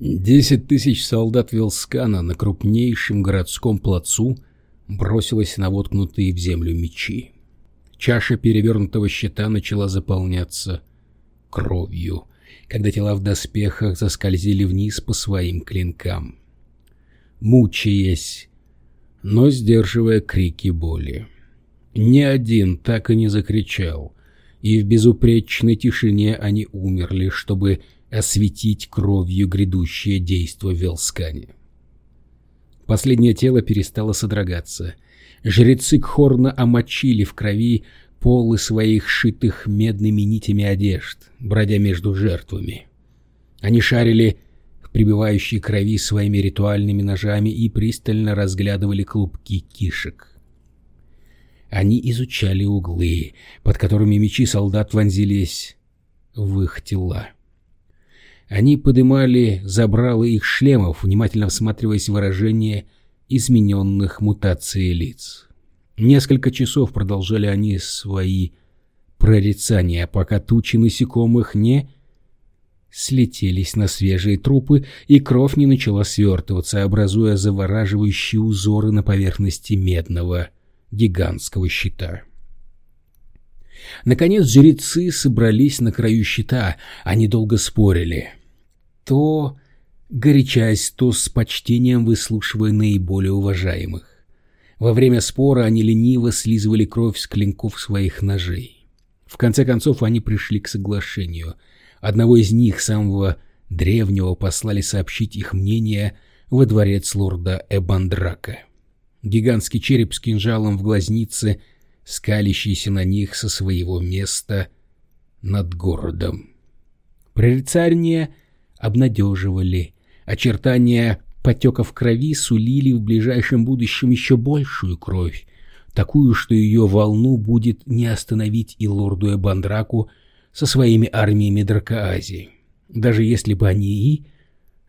Десять тысяч солдат Вилскана на крупнейшем городском плацу бросилось на воткнутые в землю мечи. Чаша перевернутого щита начала заполняться кровью, когда тела в доспехах заскользили вниз по своим клинкам. Мучаясь, но сдерживая крики боли. Ни один так и не закричал, и в безупречной тишине они умерли, чтобы осветить кровью грядущее действо в Велскане. Последнее тело перестало содрогаться. Жрецы Кхорна омочили в крови полы своих шитых медными нитями одежд, бродя между жертвами. Они шарили в прибывающей крови своими ритуальными ножами и пристально разглядывали клубки кишек. Они изучали углы, под которыми мечи солдат вонзились в их тела. Они подымали забралы их шлемов, внимательно всматриваясь в выражение измененных мутацией лиц. Несколько часов продолжали они свои прорицания, пока тучи насекомых не слетелись на свежие трупы, и кровь не начала свертываться, образуя завораживающие узоры на поверхности медного гигантского щита. Наконец жрецы собрались на краю щита, они долго спорили то горячась, то с почтением выслушивая наиболее уважаемых. Во время спора они лениво слизывали кровь с клинков своих ножей. В конце концов они пришли к соглашению. Одного из них, самого древнего, послали сообщить их мнение во дворец лорда Эбандрака. Гигантский череп с кинжалом в глазнице, скалящийся на них со своего места над городом. Прорицание — обнадеживали. Очертания потеков крови сулили в ближайшем будущем еще большую кровь, такую, что ее волну будет не остановить и лорду Эбандраку со своими армиями Дракоазии, даже если бы они и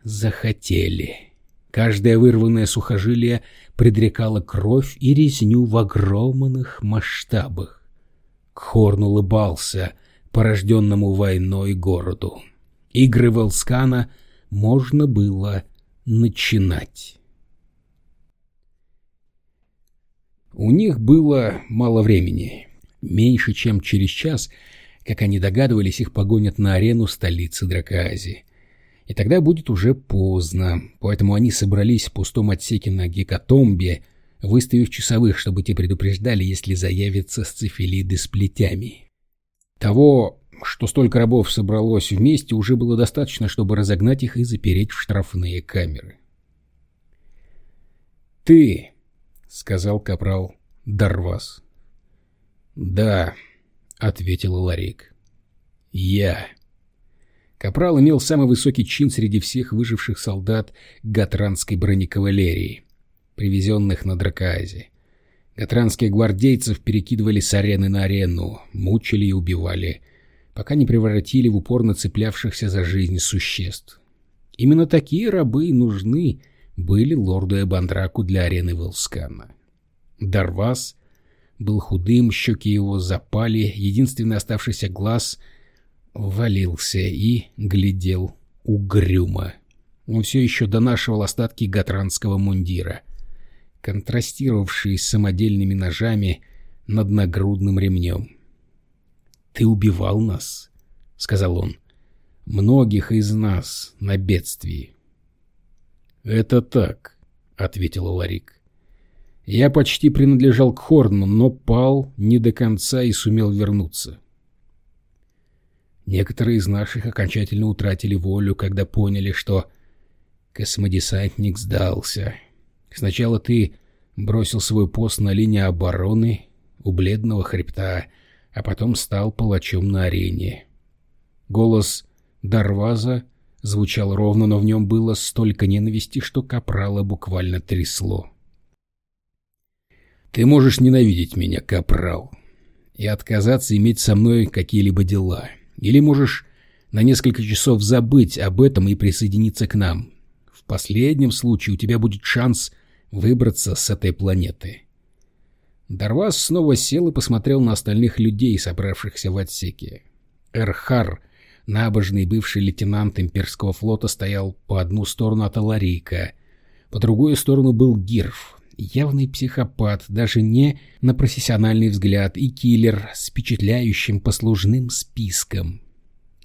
захотели. Каждое вырванное сухожилие предрекало кровь и резню в огромных масштабах. Кхорн улыбался порожденному войной городу. Игры Волскана можно было начинать. У них было мало времени. Меньше чем через час, как они догадывались, их погонят на арену столицы Дракоазии. И тогда будет уже поздно, поэтому они собрались в пустом отсеке на Гекатомбе, выставив часовых, чтобы те предупреждали, если заявятся сцефилиды с плетями. Того что столько рабов собралось вместе, уже было достаточно, чтобы разогнать их и запереть в штрафные камеры. «Ты», — сказал капрал Дарвас. «Да», — ответил Ларик. «Я». Капрал имел самый высокий чин среди всех выживших солдат гатранской бронекавалерии, привезенных на Дракоазе. Гатранских гвардейцев перекидывали с арены на арену, мучили и убивали пока не превратили в упорно цеплявшихся за жизнь существ. Именно такие рабы нужны были лорду Эбандраку для арены Волскана. Дарвас был худым, щеки его запали, единственный оставшийся глаз валился и глядел угрюмо. Он все еще донашивал остатки гатранского мундира, контрастировавшие с самодельными ножами над нагрудным ремнем. «Ты убивал нас», — сказал он. «Многих из нас на бедствии». «Это так», — ответил Ларик. «Я почти принадлежал к Хорну, но пал не до конца и сумел вернуться». Некоторые из наших окончательно утратили волю, когда поняли, что космодесантник сдался. Сначала ты бросил свой пост на линии обороны у бледного хребта, а потом стал палачом на арене. Голос Дарваза звучал ровно, но в нем было столько ненависти, что Капрала буквально трясло. «Ты можешь ненавидеть меня, Капрал, и отказаться иметь со мной какие-либо дела. Или можешь на несколько часов забыть об этом и присоединиться к нам. В последнем случае у тебя будет шанс выбраться с этой планеты. Дарвас снова сел и посмотрел на остальных людей, собравшихся в отсеке. Эрхар Набожный бывший лейтенант имперского флота стоял по одну сторону от Аларика, по другую сторону был Гирф, явный психопат, даже не на профессиональный взгляд, и киллер с впечатляющим послужным списком.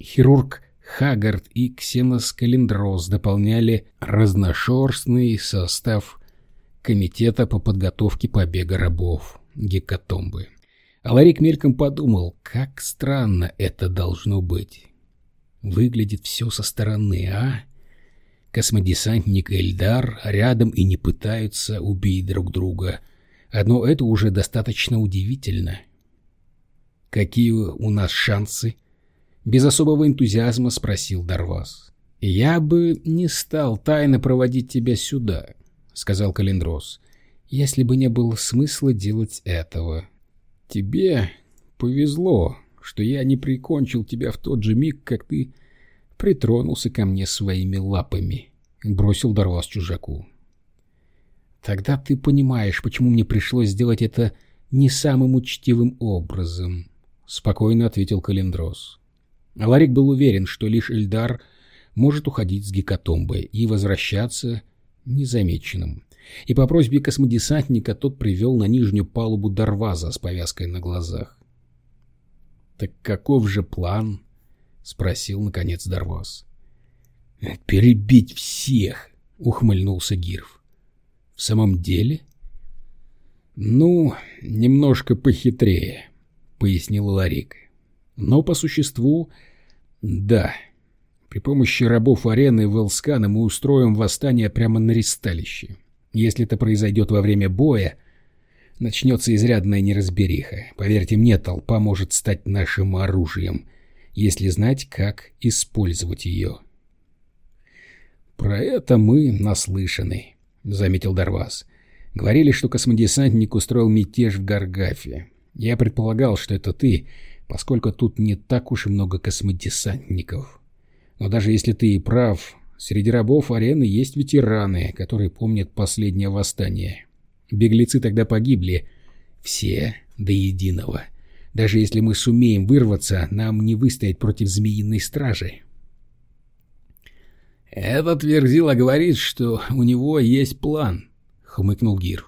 Хирург Хагард и Ксенос Калиндрос дополняли разношерстный состав Комитета по подготовке побега рабов Гекатомбы. Аларик мельком подумал, как странно это должно быть. Выглядит все со стороны, а? Космодесантник Эльдар рядом и не пытаются убить друг друга. Одно это уже достаточно удивительно. «Какие у нас шансы?» Без особого энтузиазма спросил Дарвас. «Я бы не стал тайно проводить тебя сюда», — сказал Калиндрос, «если бы не было смысла делать этого. Тебе повезло, что я не прикончил тебя в тот же миг, как ты притронулся ко мне своими лапами», — бросил Дарвас чужаку. «Тогда ты понимаешь, почему мне пришлось сделать это не самым учтивым образом», — спокойно ответил Калиндрос. Ларик был уверен, что лишь Эльдар может уходить с гекатомбы и возвращаться незамеченным. И по просьбе космодесантника тот привел на нижнюю палубу Дарваза с повязкой на глазах. «Так каков же план?» — спросил, наконец, Дарваз. «Перебить всех!» — ухмыльнулся Гирф. «В самом деле?» «Ну, немножко похитрее», — пояснил Ларик. «Но по существу да. При помощи рабов арены Велскана мы устроим восстание прямо на ристалище. Если это произойдет во время боя, начнется изрядная неразбериха. Поверьте мне, толпа может стать нашим оружием, если знать, как использовать ее. «Про это мы наслышаны», — заметил Дарвас. «Говорили, что космодесантник устроил мятеж в Гаргафе. Я предполагал, что это ты, поскольку тут не так уж и много космодесантников. Но даже если ты и прав, среди рабов арены есть ветераны, которые помнят последнее восстание. Беглецы тогда погибли. Все до единого. Даже если мы сумеем вырваться, нам не выстоять против змеиной стражи. «Этот Верзила говорит, что у него есть план», — хмыкнул Гир.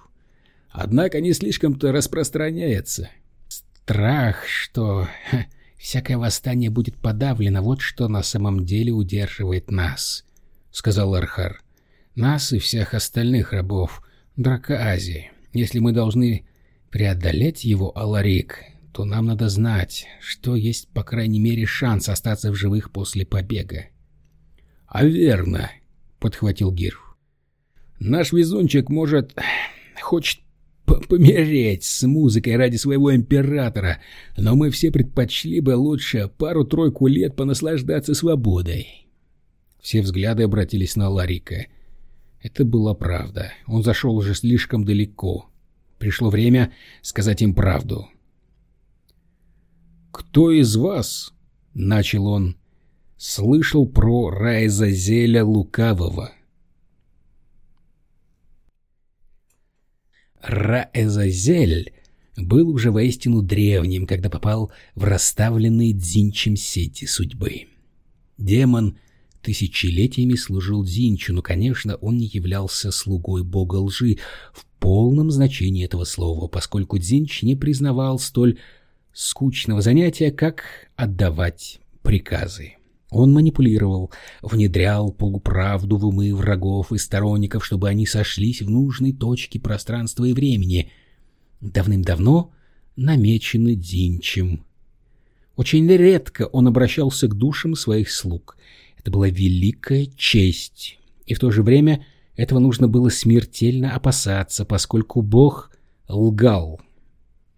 «Однако не слишком-то распространяется. Страх, что ха, всякое восстание будет подавлено, вот что на самом деле удерживает нас, — сказал Архар. Нас и всех остальных рабов Драка Азии. Если мы должны преодолеть его Аларик, то нам надо знать, что есть, по крайней мере, шанс остаться в живых после побега. — А верно, — подхватил Гирф. — Наш везунчик, может, хочет помереть с музыкой ради своего императора, но мы все предпочли бы лучше пару-тройку лет понаслаждаться свободой. Все взгляды обратились на Ларика. Это была правда. Он зашел уже слишком далеко. Пришло время сказать им правду. «Кто из вас, — начал он, — слышал про Райзазеля Лукавого?» Раэзазель был уже воистину древним, когда попал в расставленные Дзинчем сети судьбы. Демон тысячелетиями служил Дзинчу, но, конечно, он не являлся слугой бога лжи в полном значении этого слова, поскольку Дзинч не признавал столь скучного занятия, как отдавать приказы. Он манипулировал, внедрял полуправду в умы врагов и сторонников, чтобы они сошлись в нужной точке пространства и времени, давным-давно намечены Динчем. Очень редко он обращался к душам своих слуг. Это была великая честь, и в то же время этого нужно было смертельно опасаться, поскольку Бог лгал.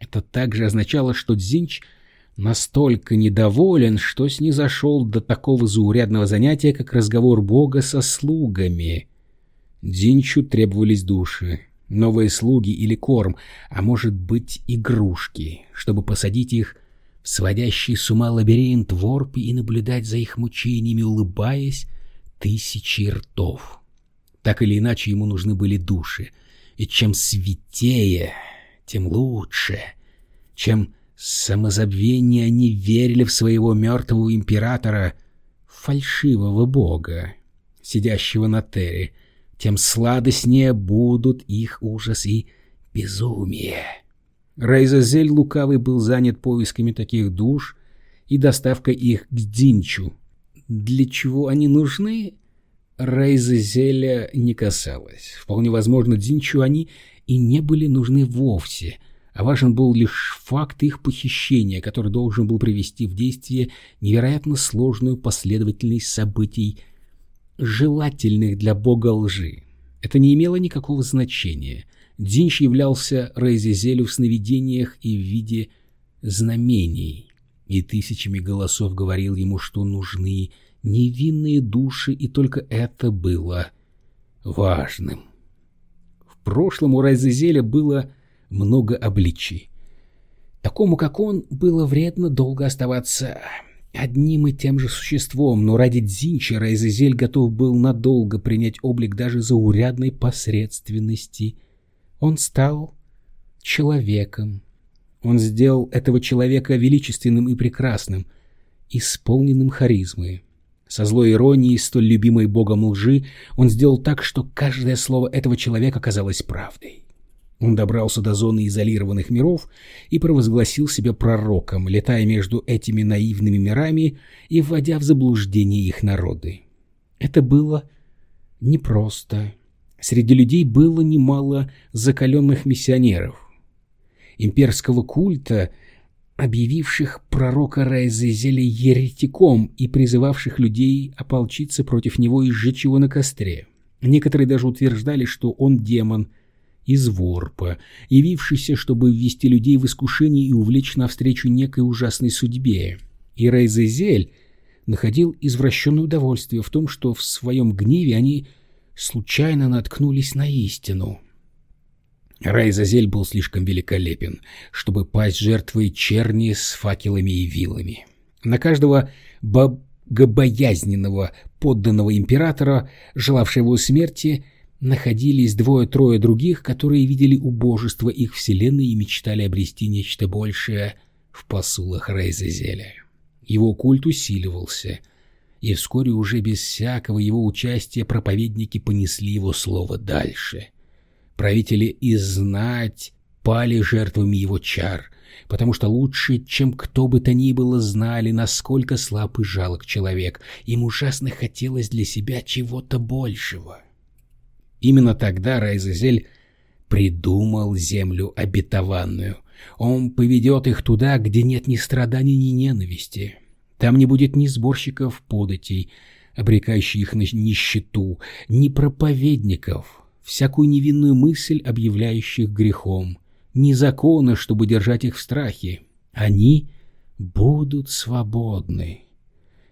Это также означало, что Дзинч — настолько недоволен, что снизошел до такого заурядного занятия, как разговор Бога со слугами. Динчу требовались души, новые слуги или корм, а может быть игрушки, чтобы посадить их в сводящий с ума лабиринт ворпи и наблюдать за их мучениями, улыбаясь тысячи ртов. Так или иначе ему нужны были души, и чем святее, тем лучше, чем самозабвения они верили в своего мертвого императора, фальшивого бога, сидящего на Терре, тем сладостнее будут их ужас и безумие. Рейзазель Лукавый был занят поисками таких душ и доставкой их к Динчу. Для чего они нужны, Рейзазеля не касалось. Вполне возможно, Динчу они и не были нужны вовсе, а важен был лишь факт их похищения, который должен был привести в действие невероятно сложную последовательность событий, желательных для бога лжи. Это не имело никакого значения. Динч являлся Рейзезелю в сновидениях и в виде знамений, и тысячами голосов говорил ему, что нужны невинные души, и только это было важным. Прошлом у Райзезеля было много обличий. Такому, как он, было вредно долго оставаться одним и тем же существом, но ради Дзинча Райзезель готов был надолго принять облик даже заурядной посредственности. Он стал человеком. Он сделал этого человека величественным и прекрасным, исполненным харизмой. Со злой иронией, столь любимой богом лжи, он сделал так, что каждое слово этого человека казалось правдой. Он добрался до зоны изолированных миров и провозгласил себя пророком, летая между этими наивными мирами и вводя в заблуждение их народы. Это было непросто. Среди людей было немало закаленных миссионеров. Имперского культа объявивших пророка Райзезеля еретиком и призывавших людей ополчиться против него и сжечь его на костре. Некоторые даже утверждали, что он демон из Ворпа, явившийся, чтобы ввести людей в искушение и увлечь навстречу некой ужасной судьбе. И Райзезель находил извращенное удовольствие в том, что в своем гневе они случайно наткнулись на истину — Райзазель был слишком великолепен, чтобы пасть жертвой черни с факелами и вилами. На каждого богобоязненного подданного императора, желавшего его смерти, находились двое-трое других, которые видели убожество их вселенной и мечтали обрести нечто большее в посулах Рейзазеля. Его культ усиливался, и вскоре уже без всякого его участия проповедники понесли его слово дальше — Правители и знать пали жертвами его чар, потому что лучше, чем кто бы то ни было, знали, насколько слаб и жалок человек. Им ужасно хотелось для себя чего-то большего. Именно тогда Райзазель придумал землю обетованную. Он поведет их туда, где нет ни страданий, ни ненависти. Там не будет ни сборщиков податей, обрекающих их на нищету, ни проповедников, всякую невинную мысль, объявляющих грехом, ни закона, чтобы держать их в страхе. Они будут свободны.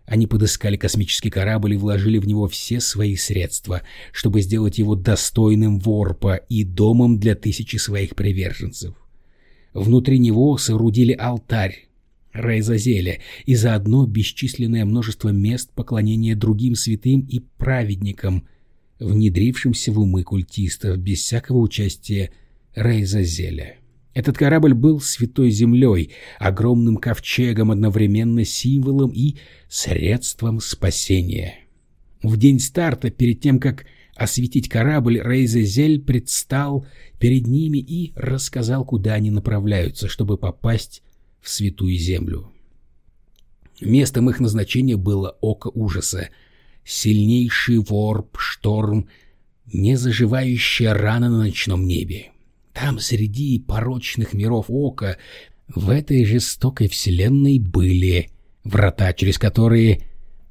Они подыскали космический корабль и вложили в него все свои средства, чтобы сделать его достойным ворпа и домом для тысячи своих приверженцев. Внутри него соорудили алтарь, Рейзазеля и заодно бесчисленное множество мест поклонения другим святым и праведникам – внедрившимся в умы культистов без всякого участия Рейзазеля. Этот корабль был святой землей, огромным ковчегом, одновременно символом и средством спасения. В день старта, перед тем, как осветить корабль, Рейзазель предстал перед ними и рассказал, куда они направляются, чтобы попасть в святую землю. Местом их назначения было Око Ужаса — сильнейший ворп, шторм, незаживающая рана на ночном небе. Там среди порочных миров ока в этой жестокой вселенной были врата, через которые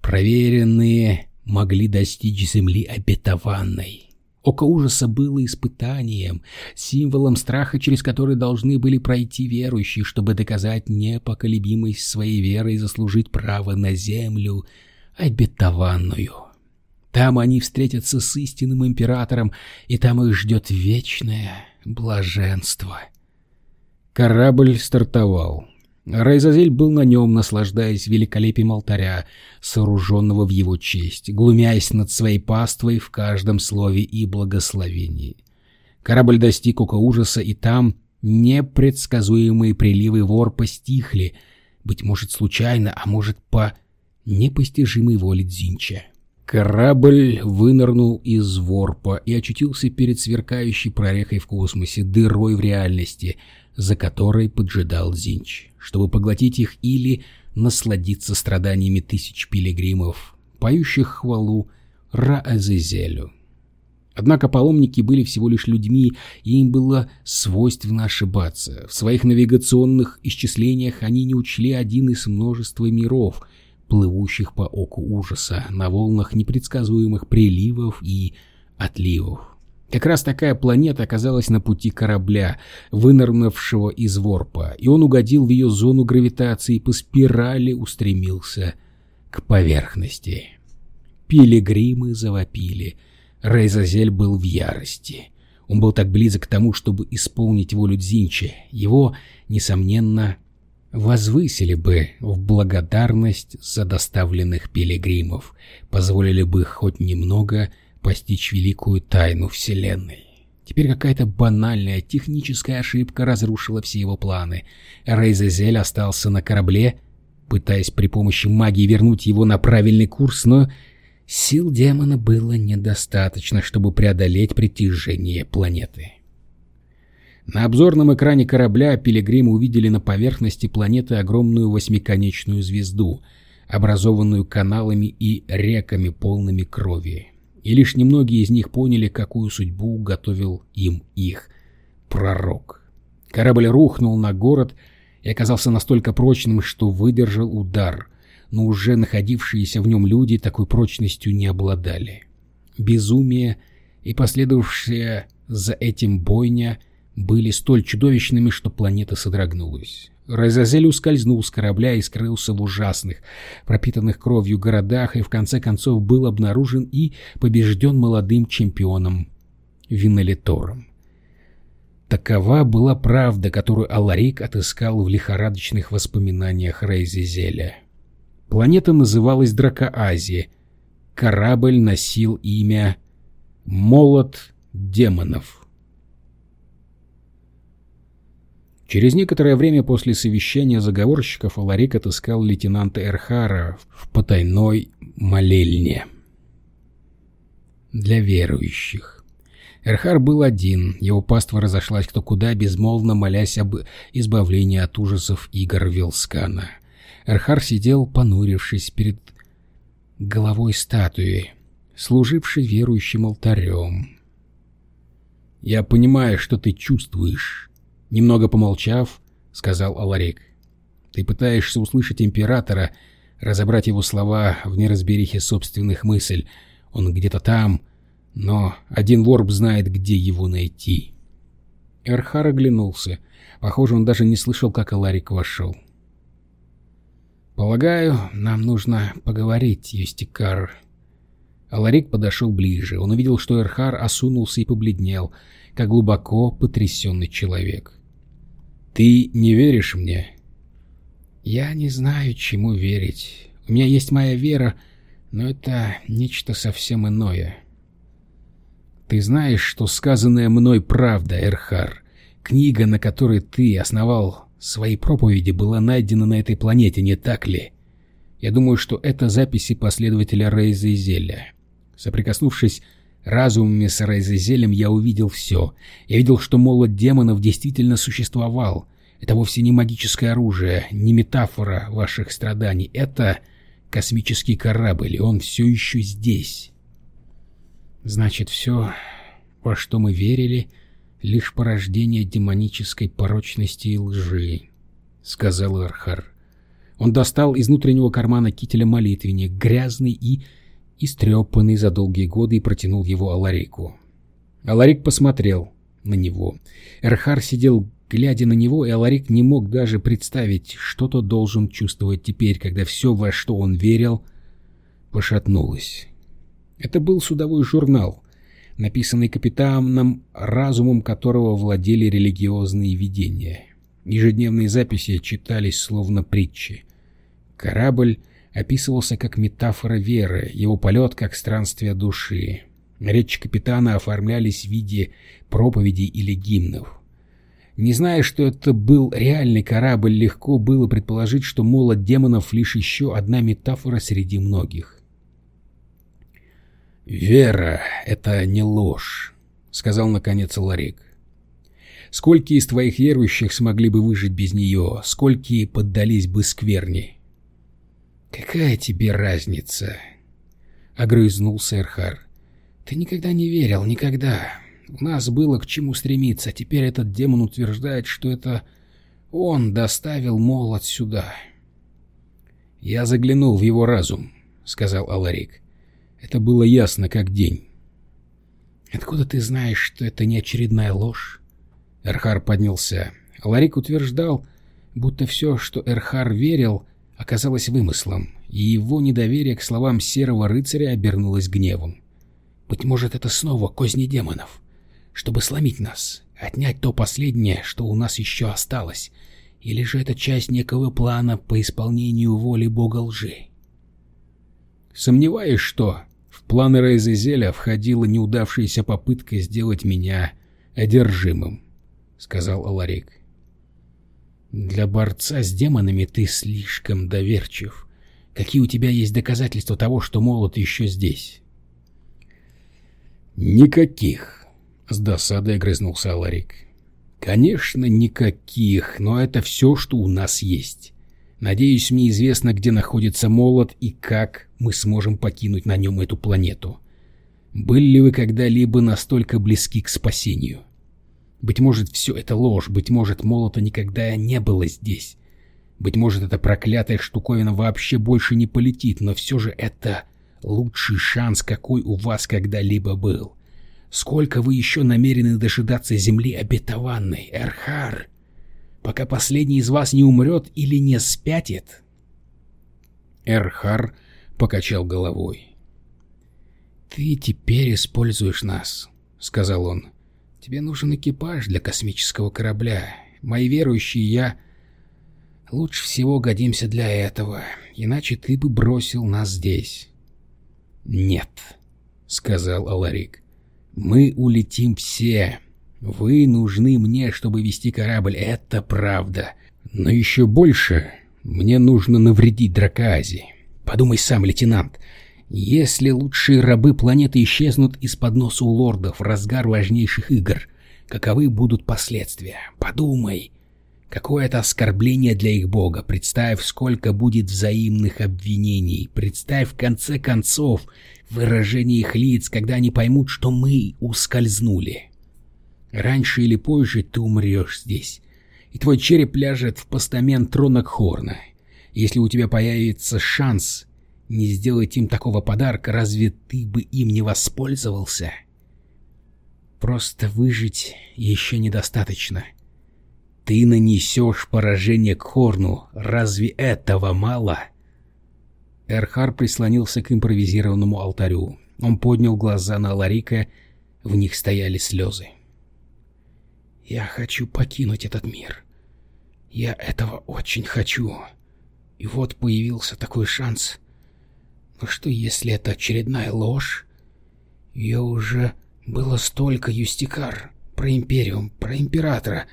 проверенные могли достичь земли обетованной. Око ужаса было испытанием, символом страха, через который должны были пройти верующие, чтобы доказать непоколебимость своей веры и заслужить право на землю, обетованную. Там они встретятся с истинным императором, и там их ждет вечное блаженство. Корабль стартовал. Райзазель был на нем, наслаждаясь великолепием алтаря, сооруженного в его честь, глумясь над своей паствой в каждом слове и благословении. Корабль достиг ока ужаса, и там непредсказуемые приливы вор постихли, быть может случайно, а может по непостижимой воли Дзинча. Корабль вынырнул из ворпа и очутился перед сверкающей прорехой в космосе, дырой в реальности, за которой поджидал Зинч, чтобы поглотить их или насладиться страданиями тысяч пилигримов, поющих хвалу Раазезелю. Однако паломники были всего лишь людьми, и им было свойственно ошибаться. В своих навигационных исчислениях они не учли один из множества миров, плывущих по оку ужаса на волнах непредсказуемых приливов и отливов. Как раз такая планета оказалась на пути корабля, вынырнувшего из ворпа, и он угодил в ее зону гравитации и по спирали устремился к поверхности. Пилигримы завопили. Рейзазель был в ярости. Он был так близок к тому, чтобы исполнить волю Дзинчи. Его, несомненно, возвысили бы в благодарность за доставленных пилигримов, позволили бы хоть немного постичь великую тайну Вселенной. Теперь какая-то банальная техническая ошибка разрушила все его планы. Рейзезель остался на корабле, пытаясь при помощи магии вернуть его на правильный курс, но сил демона было недостаточно, чтобы преодолеть притяжение планеты. На обзорном экране корабля пилигримы увидели на поверхности планеты огромную восьмиконечную звезду, образованную каналами и реками, полными крови и лишь немногие из них поняли, какую судьбу готовил им их пророк. Корабль рухнул на город и оказался настолько прочным, что выдержал удар, но уже находившиеся в нем люди такой прочностью не обладали. Безумие и последовавшая за этим бойня были столь чудовищными, что планета содрогнулась. Розазель ускользнул с корабля и скрылся в ужасных, пропитанных кровью городах, и в конце концов был обнаружен и побежден молодым чемпионом Винолитором. Такова была правда, которую Аларик отыскал в лихорадочных воспоминаниях Рейзизеля. Планета называлась Дракоазия. Корабль носил имя «Молот демонов». Через некоторое время после совещания заговорщиков Аларик отыскал лейтенанта Эрхара в потайной молельне. Для верующих. Эрхар был один, его паства разошлась кто куда, безмолвно молясь об избавлении от ужасов игр Вилскана. Эрхар сидел, понурившись перед головой статуи, служившей верующим алтарем. «Я понимаю, что ты чувствуешь», Немного помолчав, сказал Аларик. «Ты пытаешься услышать императора, разобрать его слова в неразберихе собственных мыслей. Он где-то там, но один ворб знает, где его найти». Эрхар оглянулся. Похоже, он даже не слышал, как Аларик вошел. «Полагаю, нам нужно поговорить, Юстикар». Аларик подошел ближе. Он увидел, что Эрхар осунулся и побледнел, как глубоко потрясенный человек. Ты не веришь мне? Я не знаю, чему верить. У меня есть моя вера, но это нечто совсем иное. Ты знаешь, что сказанное мной правда, Эрхар. Книга, на которой ты основал свои проповеди, была найдена на этой планете, не так ли? Я думаю, что это записи последователя Рейза и Зеля. Соприкоснувшись Разумами с Райзезелем я увидел все. Я видел, что молот демонов действительно существовал. Это вовсе не магическое оружие, не метафора ваших страданий. Это космический корабль, и он все еще здесь. Значит, все, во что мы верили, лишь порождение демонической порочности и лжи, — сказал Эрхар. Он достал из внутреннего кармана кителя молитвенник, грязный и истрепанный за долгие годы, и протянул его Аларику. Аларик посмотрел на него. Эрхар сидел, глядя на него, и Аларик не мог даже представить, что тот должен чувствовать теперь, когда все, во что он верил, пошатнулось. Это был судовой журнал, написанный капитаном, разумом которого владели религиозные видения. Ежедневные записи читались словно притчи. Корабль описывался как метафора веры, его полет как странствие души. Речи капитана оформлялись в виде проповедей или гимнов. Не зная, что это был реальный корабль, легко было предположить, что молот демонов лишь еще одна метафора среди многих. «Вера — это не ложь», — сказал наконец Ларик. «Сколько из твоих верующих смогли бы выжить без нее? Сколько поддались бы скверни?» «Какая тебе разница?» — огрызнулся Эрхар. «Ты никогда не верил, никогда. У нас было к чему стремиться. Теперь этот демон утверждает, что это он доставил молот сюда». «Я заглянул в его разум», — сказал Аларик. Это было ясно, как день. «Откуда ты знаешь, что это не очередная ложь?» Эрхар поднялся. Ларик утверждал, будто все, что Эрхар верил, оказалось вымыслом, и его недоверие к словам серого рыцаря обернулось гневом. «Быть может, это снова козни демонов, чтобы сломить нас, отнять то последнее, что у нас еще осталось, или же это часть некого плана по исполнению воли бога лжи?» Сомневаюсь, что в планы Рейзезеля входила неудавшаяся попытка сделать меня одержимым, — сказал Аларик. Для борца с демонами ты слишком доверчив. Какие у тебя есть доказательства того, что молот еще здесь? Никаких, — с досадой огрызнулся Аларик. Конечно, никаких, но это все, что у нас есть. Надеюсь, мне известно, где находится молот и как мы сможем покинуть на нем эту планету. Были ли вы когда-либо настолько близки к спасению? Быть может, все это ложь, быть может, молота никогда не было здесь. Быть может, эта проклятая штуковина вообще больше не полетит, но все же это лучший шанс, какой у вас когда-либо был. Сколько вы еще намерены дожидаться земли обетованной, Эрхар? пока последний из вас не умрет или не спятит. Эрхар покачал головой. «Ты теперь используешь нас», — сказал он. «Тебе нужен экипаж для космического корабля. Мои верующие я лучше всего годимся для этого, иначе ты бы бросил нас здесь». «Нет», — сказал Аларик. «Мы улетим все, вы нужны мне, чтобы вести корабль, это правда. Но еще больше мне нужно навредить Дракоазе. Подумай сам, лейтенант. Если лучшие рабы планеты исчезнут из-под носа у лордов в разгар важнейших игр, каковы будут последствия? Подумай. Какое это оскорбление для их бога. Представь, сколько будет взаимных обвинений. Представь, в конце концов, выражение их лиц, когда они поймут, что мы ускользнули. Раньше или позже ты умрешь здесь, и твой череп ляжет в постамент трона Кхорна. Если у тебя появится шанс не сделать им такого подарка, разве ты бы им не воспользовался? Просто выжить еще недостаточно. Ты нанесешь поражение Кхорну, разве этого мало? Эрхар прислонился к импровизированному алтарю. Он поднял глаза на Ларика, в них стояли слезы. Я хочу покинуть этот мир. Я этого очень хочу. И вот появился такой шанс. Но что если это очередная ложь? Ее уже было столько, Юстикар. Про Империум, про Императора.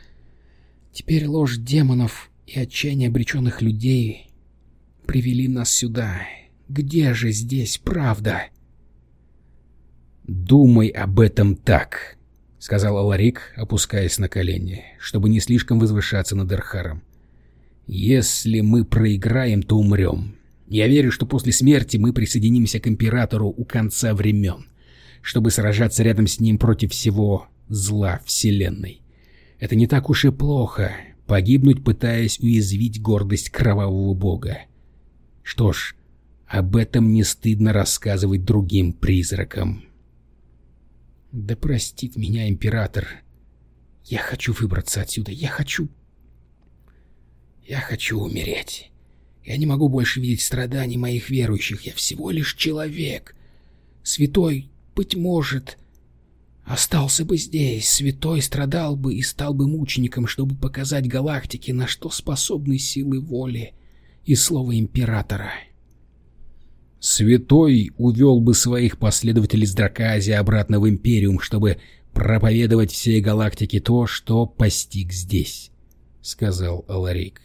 Теперь ложь демонов и отчаяние обреченных людей привели нас сюда. Где же здесь правда? Думай об этом так, — сказал Аларик, опускаясь на колени, чтобы не слишком возвышаться над Эрхаром. «Если мы проиграем, то умрем. Я верю, что после смерти мы присоединимся к Императору у конца времен, чтобы сражаться рядом с ним против всего зла Вселенной. Это не так уж и плохо, погибнуть, пытаясь уязвить гордость кровавого бога. Что ж, об этом не стыдно рассказывать другим призракам». Да простит меня император. Я хочу выбраться отсюда. Я хочу... Я хочу умереть. Я не могу больше видеть страданий моих верующих. Я всего лишь человек. Святой, быть может, остался бы здесь. Святой страдал бы и стал бы мучеником, чтобы показать галактике, на что способны силы воли и слова императора. Святой увел бы своих последователей с Дракази обратно в Империум, чтобы проповедовать всей галактике то, что постиг здесь», — сказал Аларик.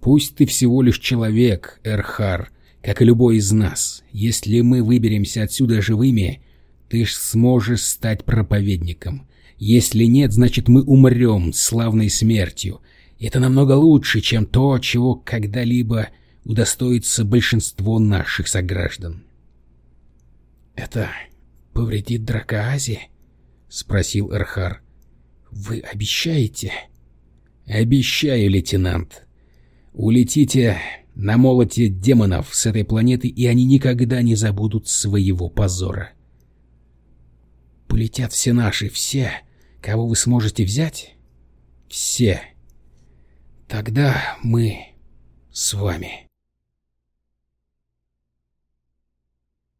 «Пусть ты всего лишь человек, Эрхар, как и любой из нас. Если мы выберемся отсюда живыми, ты ж сможешь стать проповедником. Если нет, значит мы умрем славной смертью. Это намного лучше, чем то, чего когда-либо удостоится большинство наших сограждан. «Это повредит Дракоазе?» — спросил Эрхар. «Вы обещаете?» «Обещаю, лейтенант. Улетите на молоте демонов с этой планеты, и они никогда не забудут своего позора». «Полетят все наши, все, кого вы сможете взять?» «Все. Тогда мы с вами».